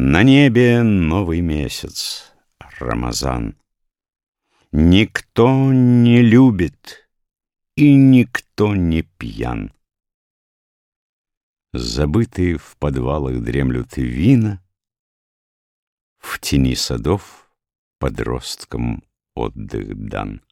На небе новый месяц, Рамазан. Никто не любит, и никто не пьян. Забытые в подвалах дремлют вина, В тени садов подросткам отдых дан.